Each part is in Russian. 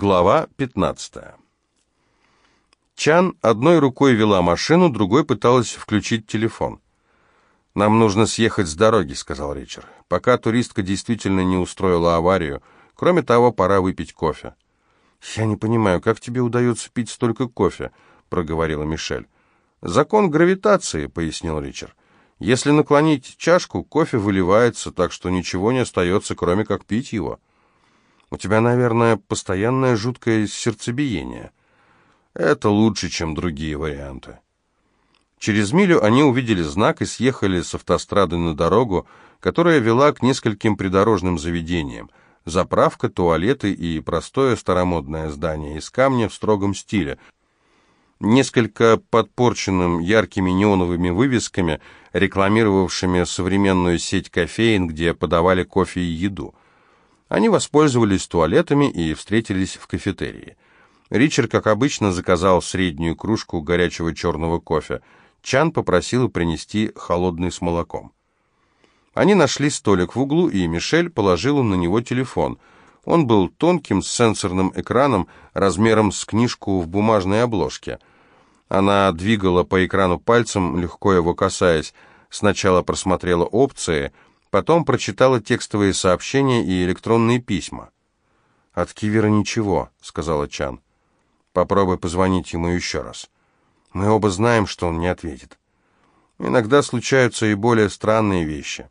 Глава 15. Чан одной рукой вела машину, другой пыталась включить телефон. «Нам нужно съехать с дороги», — сказал Ричард. «Пока туристка действительно не устроила аварию. Кроме того, пора выпить кофе». «Я не понимаю, как тебе удается пить столько кофе?» — проговорила Мишель. «Закон гравитации», — пояснил Ричард. «Если наклонить чашку, кофе выливается, так что ничего не остается, кроме как пить его». У тебя, наверное, постоянное жуткое сердцебиение. Это лучше, чем другие варианты. Через милю они увидели знак и съехали с автострады на дорогу, которая вела к нескольким придорожным заведениям. Заправка, туалеты и простое старомодное здание из камня в строгом стиле, несколько подпорченным яркими неоновыми вывесками, рекламировавшими современную сеть кофеин, где подавали кофе и еду. Они воспользовались туалетами и встретились в кафетерии. Ричард, как обычно, заказал среднюю кружку горячего черного кофе. Чан попросил принести холодный с молоком. Они нашли столик в углу, и Мишель положила на него телефон. Он был тонким, с сенсорным экраном, размером с книжку в бумажной обложке. Она двигала по экрану пальцем, легко его касаясь. Сначала просмотрела опции — Потом прочитала текстовые сообщения и электронные письма. «От Кивера ничего», — сказала Чан. «Попробуй позвонить ему еще раз. Мы оба знаем, что он не ответит. Иногда случаются и более странные вещи.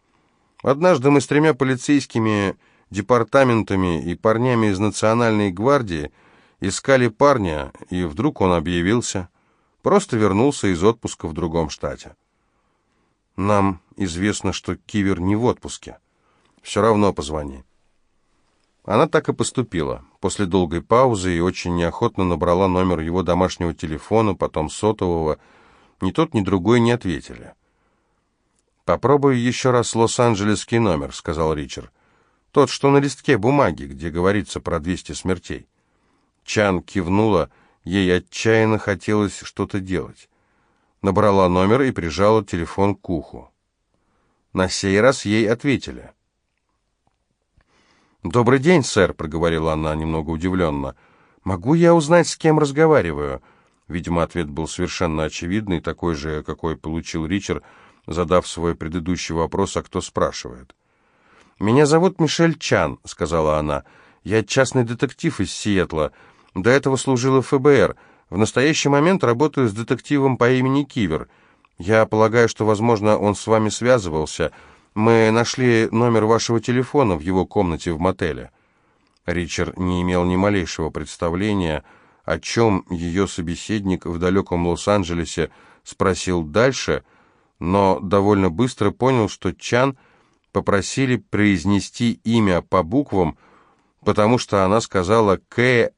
Однажды мы с тремя полицейскими департаментами и парнями из Национальной гвардии искали парня, и вдруг он объявился. Просто вернулся из отпуска в другом штате. Нам известно, что Кивер не в отпуске. Все равно позвони. Она так и поступила. После долгой паузы и очень неохотно набрала номер его домашнего телефона, потом сотового. Ни тот, ни другой не ответили. «Попробуй еще раз лос-анджелесский номер», — сказал Ричард. «Тот, что на листке бумаги, где говорится про 200 смертей». Чан кивнула, ей отчаянно хотелось что-то делать набрала номер и прижала телефон к уху. На сей раз ей ответили. «Добрый день, сэр», — проговорила она немного удивленно. «Могу я узнать, с кем разговариваю?» Видимо, ответ был совершенно очевидный, такой же, какой получил Ричард, задав свой предыдущий вопрос, а кто спрашивает. «Меня зовут Мишель Чан», — сказала она. «Я частный детектив из Сиэтла. До этого служила в ФБР. В настоящий момент работаю с детективом по имени Кивер. Я полагаю, что, возможно, он с вами связывался. Мы нашли номер вашего телефона в его комнате в мотеле». Ричард не имел ни малейшего представления, о чем ее собеседник в далеком Лос-Анджелесе спросил дальше, но довольно быстро понял, что Чан попросили произнести имя по буквам, потому что она сказала «К-И-В-Е-Р».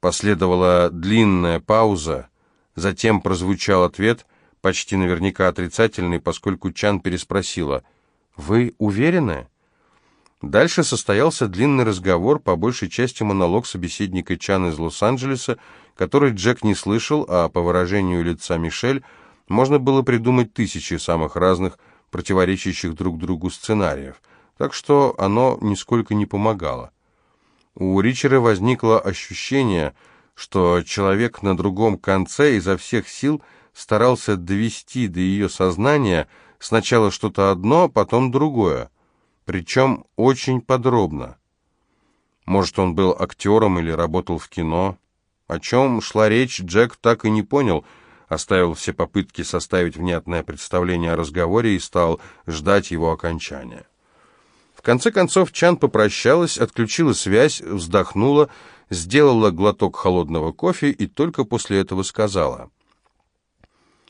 Последовала длинная пауза, затем прозвучал ответ, почти наверняка отрицательный, поскольку Чан переспросила «Вы уверены?» Дальше состоялся длинный разговор, по большей части монолог собеседника Чан из Лос-Анджелеса, который Джек не слышал, а по выражению лица Мишель можно было придумать тысячи самых разных, противоречащих друг другу сценариев, так что оно нисколько не помогало. У Ричера возникло ощущение, что человек на другом конце изо всех сил старался довести до ее сознания сначала что-то одно, потом другое, причем очень подробно. Может, он был актером или работал в кино. О чем шла речь, Джек так и не понял, оставил все попытки составить внятное представление о разговоре и стал ждать его окончания. В конце концов Чан попрощалась, отключила связь, вздохнула, сделала глоток холодного кофе и только после этого сказала.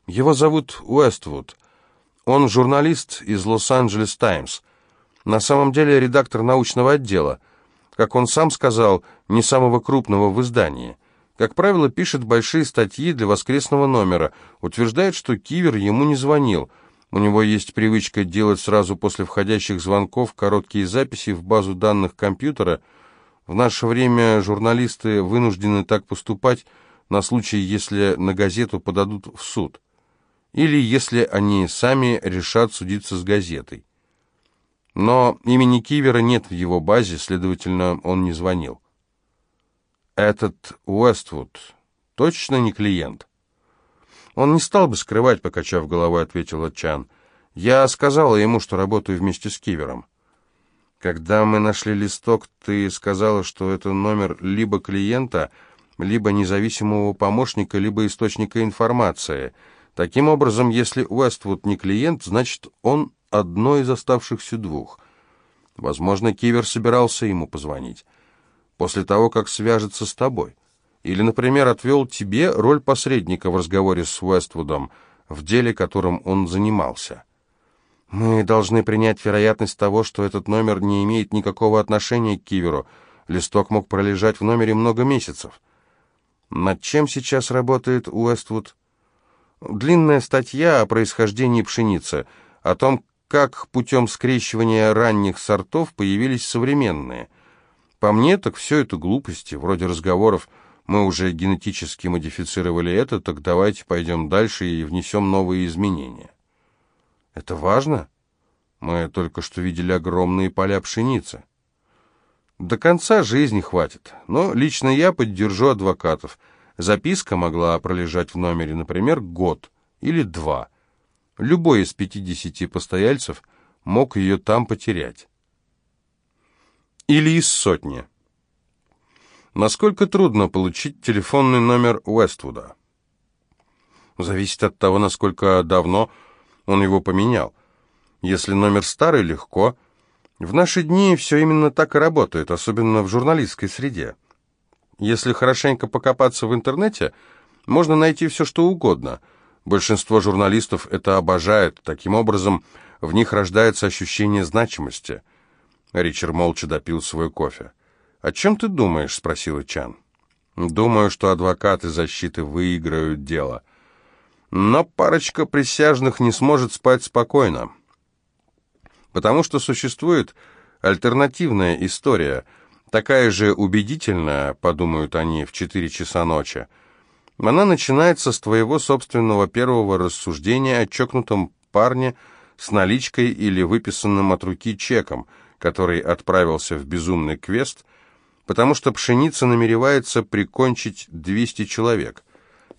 «Его зовут Уэствуд. Он журналист из Лос-Анджелес Таймс. На самом деле редактор научного отдела. Как он сам сказал, не самого крупного в издании. Как правило, пишет большие статьи для воскресного номера, утверждает, что Кивер ему не звонил». У него есть привычка делать сразу после входящих звонков короткие записи в базу данных компьютера. В наше время журналисты вынуждены так поступать на случай, если на газету подадут в суд. Или если они сами решат судиться с газетой. Но имени Кивера нет в его базе, следовательно, он не звонил. Этот Уэствуд точно не клиент? Он не стал бы скрывать, покачав головой, ответила Чан. Я сказала ему, что работаю вместе с Кивером. Когда мы нашли листок, ты сказала, что это номер либо клиента, либо независимого помощника, либо источника информации. Таким образом, если Уэствуд не клиент, значит, он одно из оставшихся двух. Возможно, Кивер собирался ему позвонить. После того, как свяжется с тобой. Или, например, отвел тебе роль посредника в разговоре с Уэствудом, в деле, которым он занимался. Мы должны принять вероятность того, что этот номер не имеет никакого отношения к Киверу. Листок мог пролежать в номере много месяцев. Над чем сейчас работает Уэствуд? Длинная статья о происхождении пшеницы, о том, как путем скрещивания ранних сортов появились современные. По мне, так все это глупости, вроде разговоров «мы уже генетически модифицировали это, так давайте пойдем дальше и внесем новые изменения». Это важно? Мы только что видели огромные поля пшеницы. До конца жизни хватит, но лично я поддержу адвокатов. Записка могла пролежать в номере, например, год или два. Любой из 50 постояльцев мог ее там потерять. Или из сотни. Насколько трудно получить телефонный номер Уэствуда? Зависит от того, насколько давно он его поменял. Если номер старый, легко. В наши дни все именно так и работает, особенно в журналистской среде. Если хорошенько покопаться в интернете, можно найти все, что угодно. Большинство журналистов это обожает. Таким образом, в них рождается ощущение значимости. Ричард молча допил свой кофе. «О чем ты думаешь?» — спросила Чан. «Думаю, что адвокаты защиты выиграют дело. Но парочка присяжных не сможет спать спокойно, потому что существует альтернативная история, такая же убедительная, подумают они, в 4 часа ночи. Она начинается с твоего собственного первого рассуждения о чокнутом парне с наличкой или выписанным от руки чеком, который отправился в безумный квест, потому что пшеница намеревается прикончить 200 человек –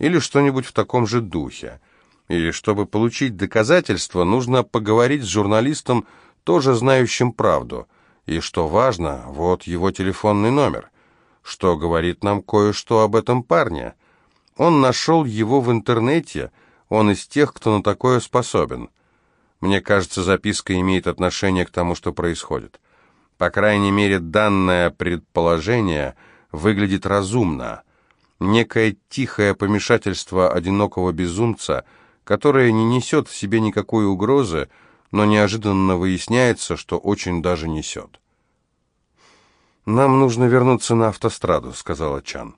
или что-нибудь в таком же духе. И чтобы получить доказательства, нужно поговорить с журналистом, тоже знающим правду. И что важно, вот его телефонный номер, что говорит нам кое-что об этом парне. Он нашел его в интернете, он из тех, кто на такое способен. Мне кажется, записка имеет отношение к тому, что происходит. По крайней мере, данное предположение выглядит разумно некое тихое помешательство одинокого безумца, которое не несет в себе никакой угрозы, но неожиданно выясняется, что очень даже несет. «Нам нужно вернуться на автостраду», — сказала Чан.